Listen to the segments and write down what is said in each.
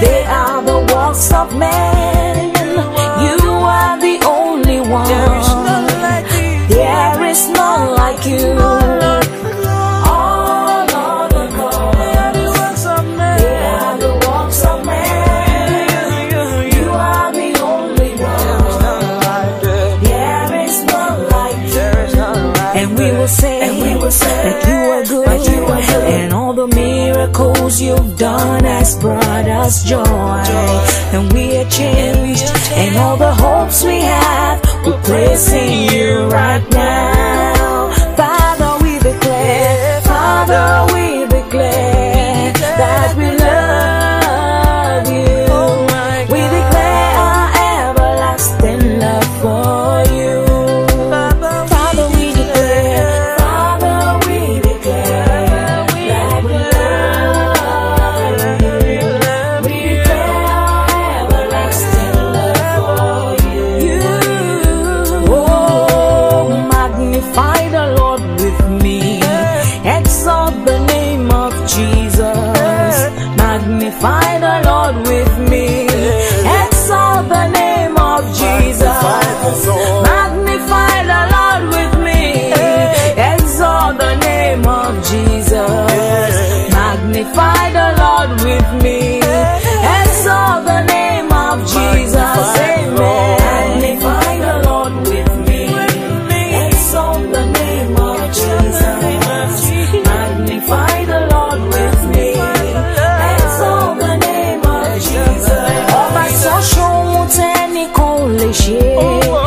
They are the walks of men. You are the only one. There is none like you. miracles you've done has brought us joy, and we are changed and all the hopes we have we're praising you right now. 情。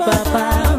Papa.